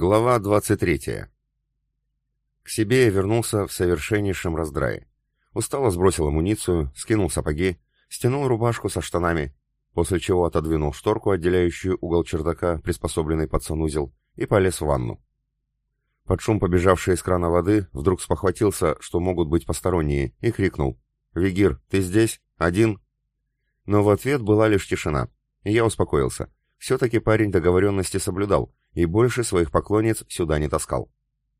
Глава 23. К себе я вернулся в совершеннейшем раздрае. Устало сбросил амуницию, скинул сапоги, стянул рубашку со штанами, после чего отодвинул шторку, отделяющую угол чердака, приспособленный под санузел, и полез в ванну. Под шум побежавшей из крана воды вдруг спохватился, что могут быть посторонние, и крикнул «Вигир, ты здесь? Один?» Но в ответ была лишь тишина, и я успокоился. Все-таки парень договоренности соблюдал, и больше своих поклонниц сюда не таскал.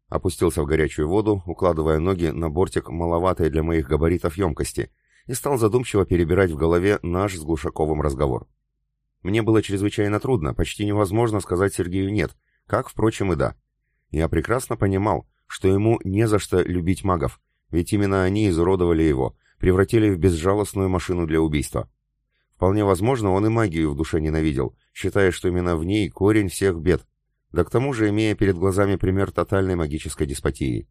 Опустился в горячую воду, укладывая ноги на бортик маловатой для моих габаритов емкости, и стал задумчиво перебирать в голове наш с Глушаковым разговор. Мне было чрезвычайно трудно, почти невозможно сказать Сергею «нет», как, впрочем, и «да». Я прекрасно понимал, что ему не за что любить магов, ведь именно они изуродовали его, превратили в безжалостную машину для убийства. Вполне возможно, он и магию в душе ненавидел, считая, что именно в ней корень всех бед, да к тому же имея перед глазами пример тотальной магической деспотии.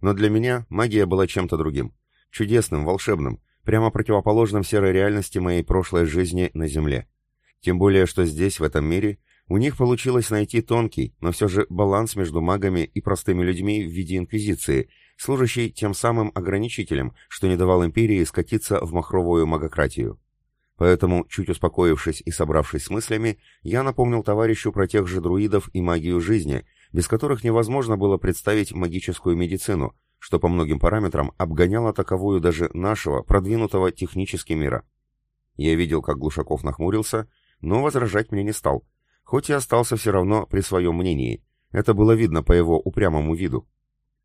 Но для меня магия была чем-то другим, чудесным, волшебным, прямо противоположным серой реальности моей прошлой жизни на Земле. Тем более, что здесь, в этом мире, у них получилось найти тонкий, но все же баланс между магами и простыми людьми в виде инквизиции, служащий тем самым ограничителем, что не давал империи скатиться в махровую магократию. Поэтому, чуть успокоившись и собравшись с мыслями, я напомнил товарищу про тех же друидов и магию жизни, без которых невозможно было представить магическую медицину, что по многим параметрам обгоняло таковую даже нашего, продвинутого технически мира. Я видел, как Глушаков нахмурился, но возражать мне не стал, хоть и остался все равно при своем мнении. Это было видно по его упрямому виду.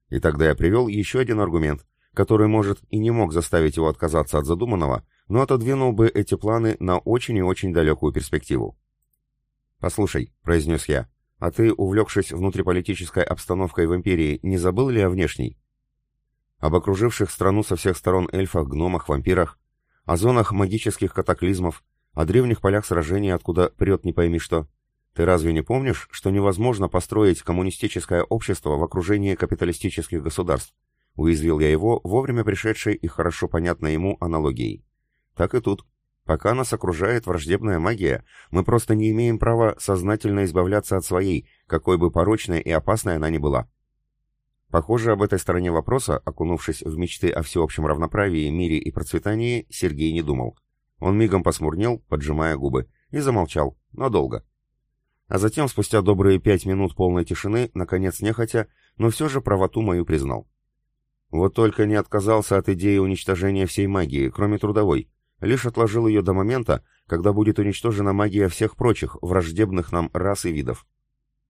И тогда я привел еще один аргумент, который, может, и не мог заставить его отказаться от задуманного, но отодвинул бы эти планы на очень и очень далекую перспективу. «Послушай», — произнес я, — «а ты, увлекшись внутриполитической обстановкой в империи, не забыл ли о внешней?» Об окруживших страну со всех сторон эльфах, гномах, вампирах, о зонах магических катаклизмов, о древних полях сражений, откуда прет не пойми что. Ты разве не помнишь, что невозможно построить коммунистическое общество в окружении капиталистических государств? Уязвил я его вовремя пришедшей и хорошо понятной ему аналогией. Так и тут. Пока нас окружает враждебная магия, мы просто не имеем права сознательно избавляться от своей, какой бы порочной и опасной она ни была. Похоже, об этой стороне вопроса, окунувшись в мечты о всеобщем равноправии, мире и процветании, Сергей не думал. Он мигом посмурнел, поджимая губы, и замолчал, но долго. А затем, спустя добрые пять минут полной тишины, наконец нехотя, но все же правоту мою признал. Вот только не отказался от идеи уничтожения всей магии, кроме трудовой, лишь отложил ее до момента, когда будет уничтожена магия всех прочих, враждебных нам рас и видов.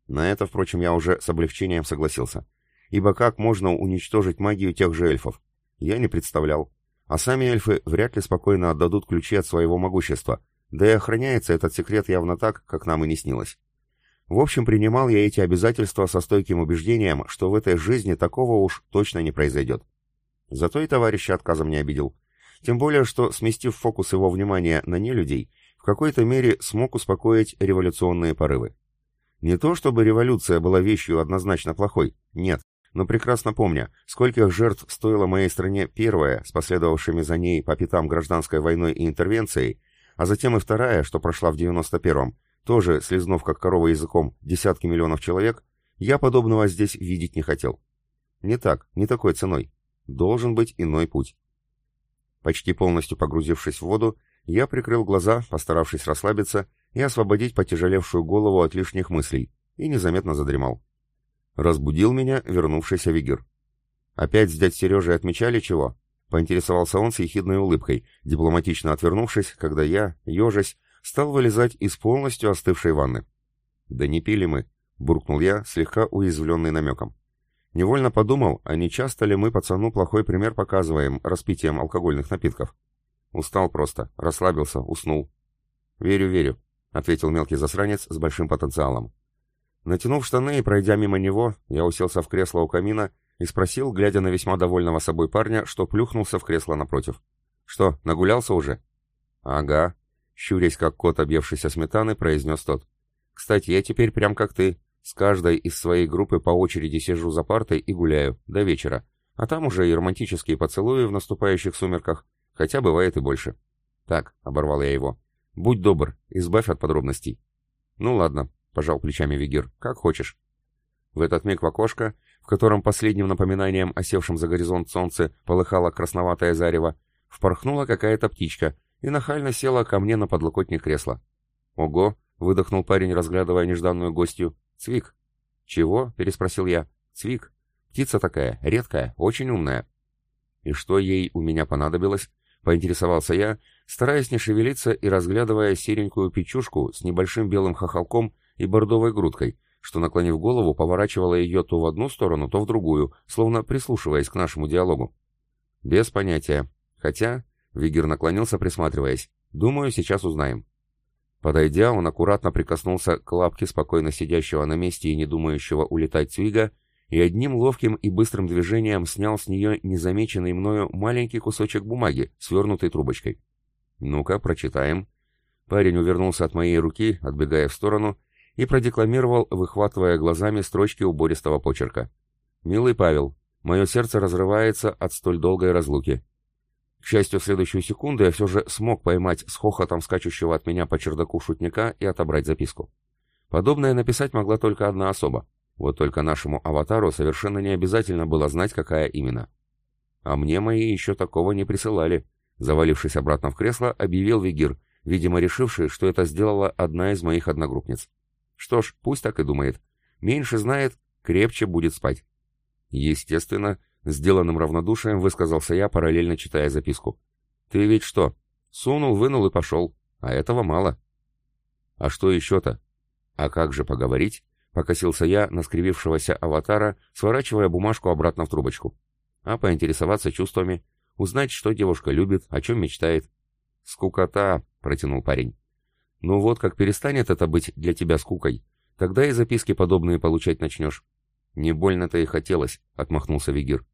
На это, впрочем, я уже с облегчением согласился. Ибо как можно уничтожить магию тех же эльфов? Я не представлял. А сами эльфы вряд ли спокойно отдадут ключи от своего могущества, да и охраняется этот секрет явно так, как нам и не снилось. В общем, принимал я эти обязательства со стойким убеждением, что в этой жизни такого уж точно не произойдет. Зато и товарища отказом не обидел. Тем более, что, сместив фокус его внимания на нелюдей, в какой-то мере смог успокоить революционные порывы. Не то чтобы революция была вещью однозначно плохой, нет, но прекрасно помня, скольких жертв стоила моей стране первая, с последовавшими за ней по пятам гражданской войной и интервенцией, а затем и вторая, что прошла в 91-м, тоже слезнув как корова языком десятки миллионов человек, я подобного здесь видеть не хотел. Не так, не такой ценой. Должен быть иной путь. Почти полностью погрузившись в воду, я прикрыл глаза, постаравшись расслабиться и освободить потяжелевшую голову от лишних мыслей, и незаметно задремал. Разбудил меня вернувшийся Вигер. «Опять с дядь Сережей отмечали чего?» — поинтересовался он с ехидной улыбкой, дипломатично отвернувшись, когда я, ежась, стал вылезать из полностью остывшей ванны. «Да не пили мы», — буркнул я, слегка уязвленный намеком. Невольно подумал, а не часто ли мы пацану плохой пример показываем распитием алкогольных напитков. Устал просто, расслабился, уснул. «Верю, верю», — ответил мелкий засранец с большим потенциалом. Натянув штаны и пройдя мимо него, я уселся в кресло у камина и спросил, глядя на весьма довольного собой парня, что плюхнулся в кресло напротив. «Что, нагулялся уже?» «Ага», — щурясь как кот, объевшийся сметаны, произнес тот. «Кстати, я теперь прям как ты, с каждой из своей группы по очереди сижу за партой и гуляю, до вечера. А там уже и романтические поцелуи в наступающих сумерках, хотя бывает и больше. Так, оборвал я его. Будь добр, избавь от подробностей. Ну ладно, — пожал плечами Вигир. «Как хочешь». В этот миг в окошко, в котором последним напоминанием о севшем за горизонт солнце полыхало красноватое зарево, впорхнула какая-то птичка и нахально села ко мне на подлокотник кресла. «Ого!» — выдохнул парень, разглядывая нежданную гостью. «Цвик». «Чего?» — переспросил я. «Цвик. Птица такая, редкая, очень умная». «И что ей у меня понадобилось?» — поинтересовался я, стараясь не шевелиться и разглядывая серенькую печушку с небольшим белым хохолком и бордовой грудкой, что, наклонив голову, поворачивала ее то в одну сторону, то в другую, словно прислушиваясь к нашему диалогу. «Без понятия. Хотя...» — Вигер наклонился, присматриваясь. «Думаю, сейчас узнаем». Подойдя, он аккуратно прикоснулся к лапке спокойно сидящего на месте и не думающего улетать Цвига и одним ловким и быстрым движением снял с нее незамеченный мною маленький кусочек бумаги, свернутый трубочкой. «Ну-ка, прочитаем». Парень увернулся от моей руки, отбегая в сторону, и продекламировал, выхватывая глазами строчки убористого почерка. «Милый Павел, мое сердце разрывается от столь долгой разлуки. К счастью, в следующую секунду я все же смог поймать с хохотом скачущего от меня по чердаку шутника и отобрать записку. Подобное написать могла только одна особа. Вот только нашему аватару совершенно не обязательно было знать, какая именно. А мне мои еще такого не присылали. Завалившись обратно в кресло, объявил Вигир, видимо решивший, что это сделала одна из моих одногруппниц. Что ж, пусть так и думает. Меньше знает, крепче будет спать. Естественно, Сделанным равнодушием высказался я, параллельно читая записку. «Ты ведь что? Сунул, вынул и пошел. А этого мало». «А что еще-то?» «А как же поговорить?» — покосился я на скривившегося аватара, сворачивая бумажку обратно в трубочку. «А поинтересоваться чувствами, узнать, что девушка любит, о чем мечтает». «Скукота!» — протянул парень. «Ну вот, как перестанет это быть для тебя скукой, тогда и записки подобные получать начнешь». «Не больно-то и хотелось», — отмахнулся Вигир.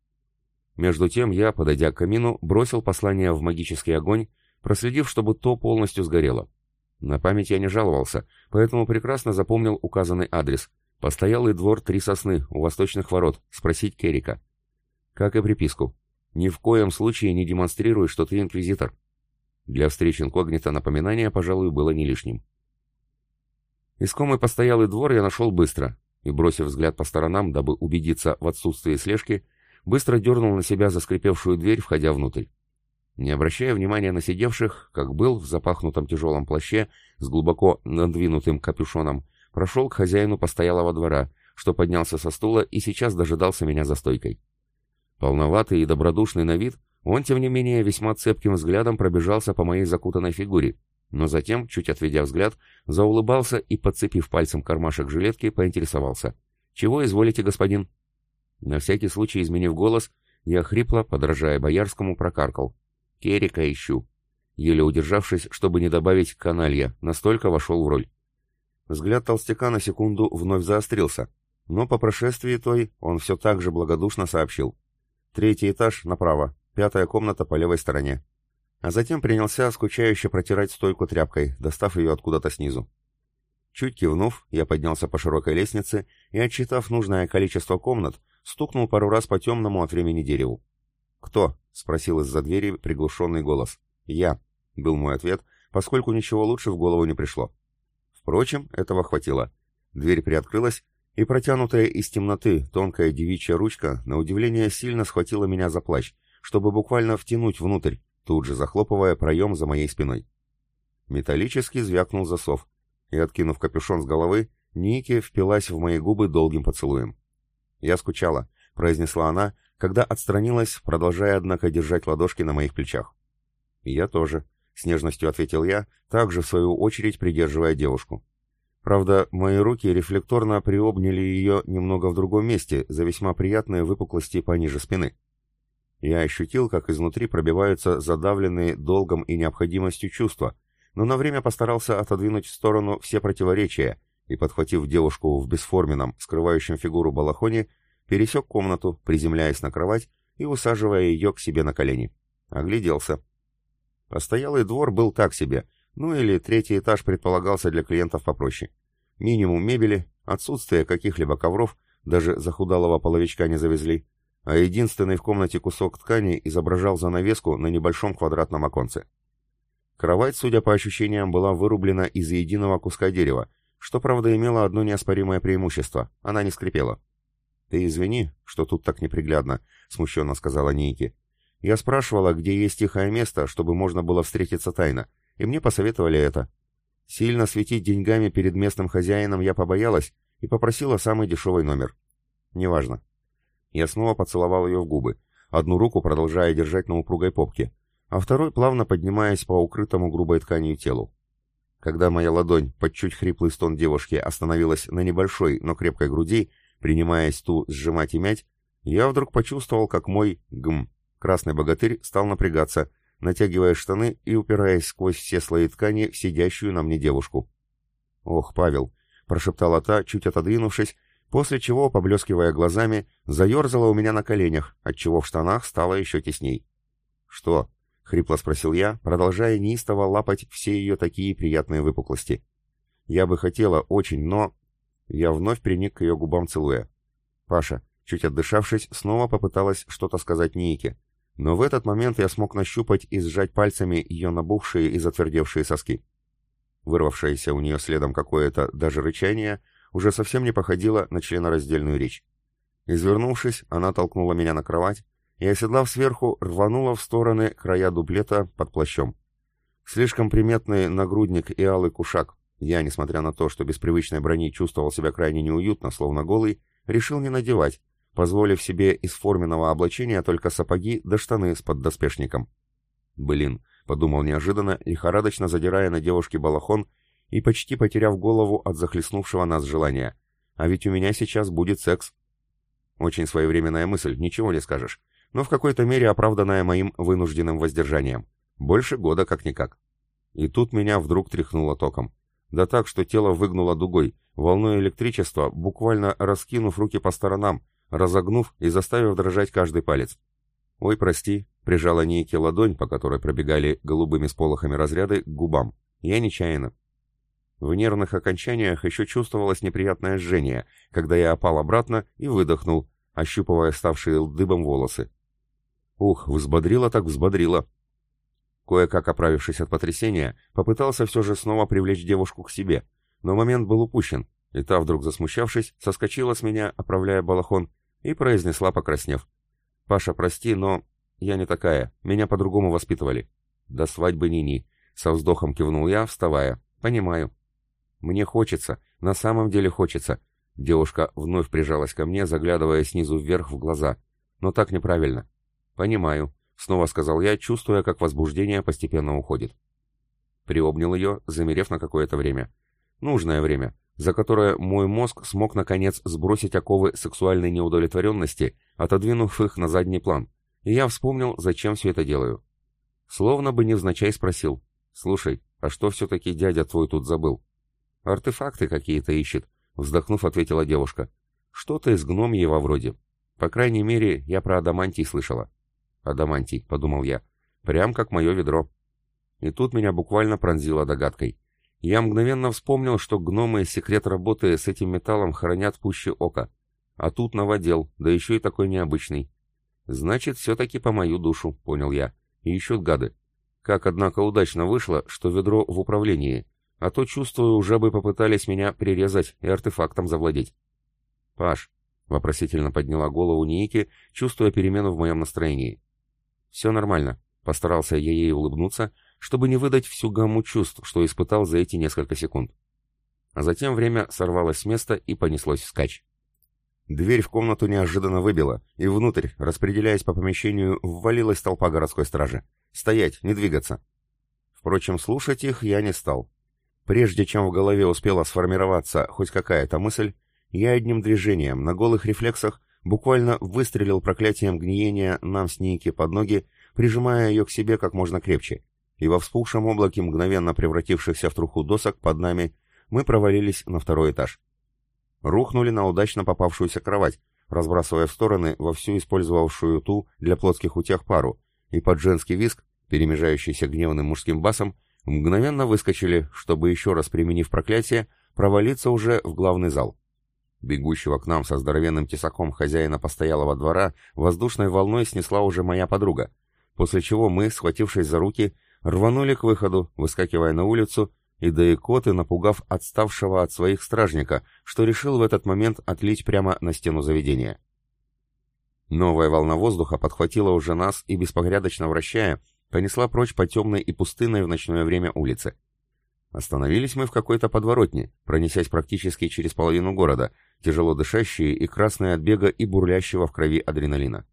Между тем я, подойдя к камину, бросил послание в магический огонь, проследив, чтобы то полностью сгорело. На память я не жаловался, поэтому прекрасно запомнил указанный адрес. Постоялый двор Три Сосны, у восточных ворот, спросить Керика. Как и приписку. Ни в коем случае не демонстрируй, что ты инквизитор. Для встречи инкогнито напоминание, пожалуй, было не лишним. Искомый постоялый двор я нашел быстро, и, бросив взгляд по сторонам, дабы убедиться в отсутствии слежки, быстро дернул на себя заскрипевшую дверь, входя внутрь. Не обращая внимания на сидевших, как был в запахнутом тяжелом плаще с глубоко надвинутым капюшоном, прошел к хозяину постоялого двора, что поднялся со стула и сейчас дожидался меня за стойкой. Полноватый и добродушный на вид, он, тем не менее, весьма цепким взглядом пробежался по моей закутанной фигуре, но затем, чуть отведя взгляд, заулыбался и, подцепив пальцем кармашек жилетки, поинтересовался. «Чего изволите, господин?» На всякий случай, изменив голос, я хрипло, подражая Боярскому, прокаркал. «Керика ищу». Еле удержавшись, чтобы не добавить «каналья», настолько вошел в роль. Взгляд толстяка на секунду вновь заострился, но по прошествии той он все так же благодушно сообщил. «Третий этаж направо, пятая комната по левой стороне». А затем принялся скучающе протирать стойку тряпкой, достав ее откуда-то снизу. Чуть кивнув, я поднялся по широкой лестнице и, отчитав нужное количество комнат, стукнул пару раз по темному от времени дереву. «Кто?» — спросил из-за двери приглушенный голос. «Я», — был мой ответ, поскольку ничего лучше в голову не пришло. Впрочем, этого хватило. Дверь приоткрылась, и протянутая из темноты тонкая девичья ручка, на удивление, сильно схватила меня за плащ, чтобы буквально втянуть внутрь, тут же захлопывая проем за моей спиной. Металлически звякнул засов, и, откинув капюшон с головы, Ники впилась в мои губы долгим поцелуем. «Я скучала», — произнесла она, когда отстранилась, продолжая, однако, держать ладошки на моих плечах. «Я тоже», — с нежностью ответил я, также, в свою очередь, придерживая девушку. Правда, мои руки рефлекторно приобняли ее немного в другом месте, за весьма приятные выпуклости пониже спины. Я ощутил, как изнутри пробиваются задавленные долгом и необходимостью чувства, но на время постарался отодвинуть в сторону все противоречия и, подхватив девушку в бесформенном, скрывающем фигуру балахоне, пересек комнату, приземляясь на кровать и усаживая ее к себе на колени. Огляделся. Постоялый двор был так себе, ну или третий этаж предполагался для клиентов попроще. Минимум мебели, отсутствие каких-либо ковров, даже захудалого половичка не завезли, а единственный в комнате кусок ткани изображал занавеску на небольшом квадратном оконце. Кровать, судя по ощущениям, была вырублена из единого куска дерева, что, правда, имело одно неоспоримое преимущество — она не скрипела. «Ты извини, что тут так неприглядно», — смущенно сказала Ники. «Я спрашивала, где есть тихое место, чтобы можно было встретиться тайно, и мне посоветовали это. Сильно светить деньгами перед местным хозяином я побоялась и попросила самый дешевый номер. Неважно. Я снова поцеловал ее в губы, одну руку продолжая держать на упругой попке, а второй плавно поднимаясь по укрытому грубой тканью телу. Когда моя ладонь под чуть хриплый стон девушки остановилась на небольшой, но крепкой груди, принимаясь ту сжимать и мять, я вдруг почувствовал, как мой гм, красный богатырь, стал напрягаться, натягивая штаны и упираясь сквозь все слои ткани в сидящую на мне девушку. «Ох, Павел!» — прошептала та, чуть отодвинувшись, после чего, поблескивая глазами, заерзала у меня на коленях, отчего в штанах стало еще тесней. «Что?» — хрипло спросил я, продолжая неистово лапать все ее такие приятные выпуклости. «Я бы хотела очень, но...» Я вновь приник к ее губам, целуя. Паша, чуть отдышавшись, снова попыталась что-то сказать Нике, но в этот момент я смог нащупать и сжать пальцами ее набухшие и затвердевшие соски. Вырвавшееся у нее следом какое-то даже рычание уже совсем не походило на членораздельную речь. Извернувшись, она толкнула меня на кровать и, оседлав сверху, рванула в стороны края дуплета под плащом. Слишком приметный нагрудник и алый кушак, я, несмотря на то, что без привычной брони чувствовал себя крайне неуютно, словно голый, решил не надевать, позволив себе из форменного облачения только сапоги да штаны с поддоспешником. «Блин», — подумал неожиданно, лихорадочно задирая на девушке балахон и почти потеряв голову от захлестнувшего нас желания. «А ведь у меня сейчас будет секс». Очень своевременная мысль, ничего не скажешь, но в какой-то мере оправданная моим вынужденным воздержанием. Больше года как-никак. И тут меня вдруг тряхнуло током. Да так, что тело выгнуло дугой, волной электричества, буквально раскинув руки по сторонам, разогнув и заставив дрожать каждый палец. «Ой, прости», — прижала Нейки ладонь, по которой пробегали голубыми сполохами разряды, к губам. «Я нечаянно». В нервных окончаниях еще чувствовалось неприятное жжение, когда я опал обратно и выдохнул, ощупывая ставшие дыбом волосы. Ух, взбодрило так взбодрило. Кое-как оправившись от потрясения, попытался все же снова привлечь девушку к себе, но момент был упущен, и та, вдруг засмущавшись, соскочила с меня, оправляя балахон, и произнесла, покраснев. «Паша, прости, но я не такая, меня по-другому воспитывали». «До свадьбы ни-ни», — со вздохом кивнул я, вставая. «Понимаю». «Мне хочется, на самом деле хочется». Девушка вновь прижалась ко мне, заглядывая снизу вверх в глаза. «Но так неправильно». «Понимаю», Снова сказал я, чувствуя, как возбуждение постепенно уходит. Приобнял ее, замерев на какое-то время. Нужное время, за которое мой мозг смог наконец сбросить оковы сексуальной неудовлетворенности, отодвинув их на задний план. И я вспомнил, зачем все это делаю. Словно бы невзначай спросил. «Слушай, а что все-таки дядя твой тут забыл?» «Артефакты какие-то ищет», — вздохнув, ответила девушка. «Что-то из гномьего вроде. По крайней мере, я про адамантий слышала». Адамантий, подумал я. Прям как мое ведро. И тут меня буквально пронзило догадкой. Я мгновенно вспомнил, что гномы секрет работы с этим металлом хранят пуще ока. А тут новодел, да еще и такой необычный. Значит, все-таки по мою душу, понял я. И ищут гады. Как, однако, удачно вышло, что ведро в управлении, а то, чувствую, уже бы попытались меня прирезать и артефактом завладеть. «Паш», — вопросительно подняла голову Ники, чувствуя перемену в моем настроении. «Все нормально», — постарался я ей улыбнуться, чтобы не выдать всю гамму чувств, что испытал за эти несколько секунд. А затем время сорвалось с места и понеслось вскачь. Дверь в комнату неожиданно выбила, и внутрь, распределяясь по помещению, ввалилась толпа городской стражи. «Стоять, не двигаться!» Впрочем, слушать их я не стал. Прежде чем в голове успела сформироваться хоть какая-то мысль, я одним движением, на голых рефлексах, буквально выстрелил проклятием гниения нам с Ники под ноги, прижимая ее к себе как можно крепче, и во вспухшем облаке, мгновенно превратившихся в труху досок под нами, мы провалились на второй этаж. Рухнули на удачно попавшуюся кровать, разбрасывая в стороны вовсю использовавшую ту для плотских утех пару, и под женский виск, перемежающийся гневным мужским басом, мгновенно выскочили, чтобы еще раз применив проклятие, провалиться уже в главный зал. Бегущего к нам со здоровенным тесаком хозяина постоялого двора воздушной волной снесла уже моя подруга, после чего мы, схватившись за руки, рванули к выходу, выскакивая на улицу и да и коты, напугав отставшего от своих стражника, что решил в этот момент отлить прямо на стену заведения. Новая волна воздуха подхватила уже нас и, беспорядочно вращая, понесла прочь по темной и пустынной в ночное время улице. Остановились мы в какой-то подворотне, пронесясь практически через половину города, тяжело дышащие и красные от бега и бурлящего в крови адреналина.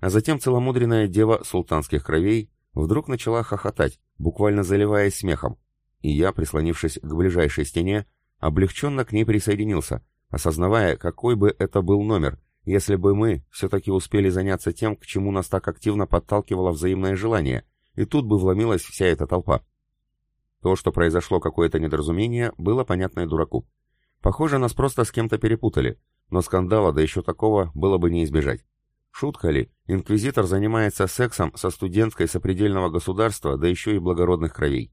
А затем целомудренная дева султанских кровей вдруг начала хохотать, буквально заливаясь смехом, и я, прислонившись к ближайшей стене, облегченно к ней присоединился, осознавая, какой бы это был номер, если бы мы все-таки успели заняться тем, к чему нас так активно подталкивало взаимное желание, и тут бы вломилась вся эта толпа. То, что произошло какое-то недоразумение, было понятно и дураку. Похоже, нас просто с кем-то перепутали, но скандала, да еще такого, было бы не избежать. Шутка ли, инквизитор занимается сексом со студенткой сопредельного государства, да еще и благородных кровей.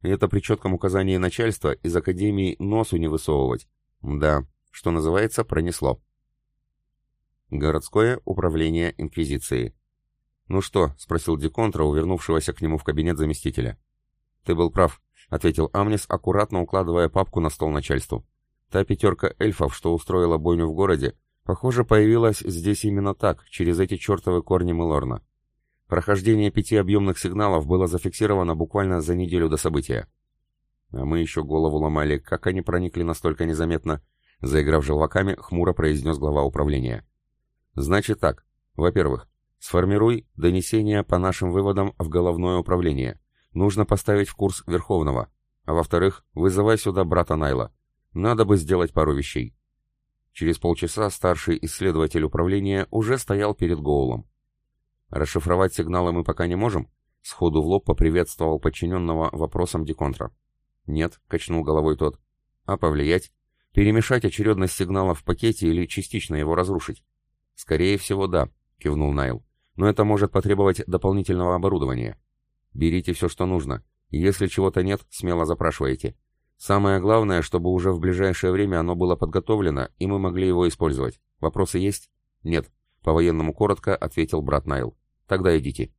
И это при четком указании начальства из академии носу не высовывать. Да, что называется, пронесло. Городское управление Инквизиции. «Ну что?» — спросил Деконтра, увернувшегося к нему в кабинет заместителя. «Ты был прав», — ответил Амнис, аккуратно укладывая папку на стол начальству. «Та пятерка эльфов, что устроила бойню в городе, похоже, появилась здесь именно так, через эти чертовы корни Мелорна. Прохождение пяти объемных сигналов было зафиксировано буквально за неделю до события. А мы еще голову ломали, как они проникли настолько незаметно, заиграв желваками, хмуро произнес глава управления. Значит так. Во-первых, сформируй донесение по нашим выводам в головное управление. Нужно поставить в курс Верховного. А во-вторых, вызывай сюда брата Найла. Надо бы сделать пару вещей. Через полчаса старший исследователь управления уже стоял перед Гоулом. Расшифровать сигналы мы пока не можем? Сходу в лоб поприветствовал подчиненного вопросом Деконтра. Нет, качнул головой тот. А повлиять? Перемешать очередность сигналов в пакете или частично его разрушить? «Скорее всего, да», — кивнул Найл. «Но это может потребовать дополнительного оборудования. Берите все, что нужно. Если чего-то нет, смело запрашивайте. Самое главное, чтобы уже в ближайшее время оно было подготовлено, и мы могли его использовать. Вопросы есть?» «Нет», — по-военному коротко ответил брат Найл. «Тогда идите».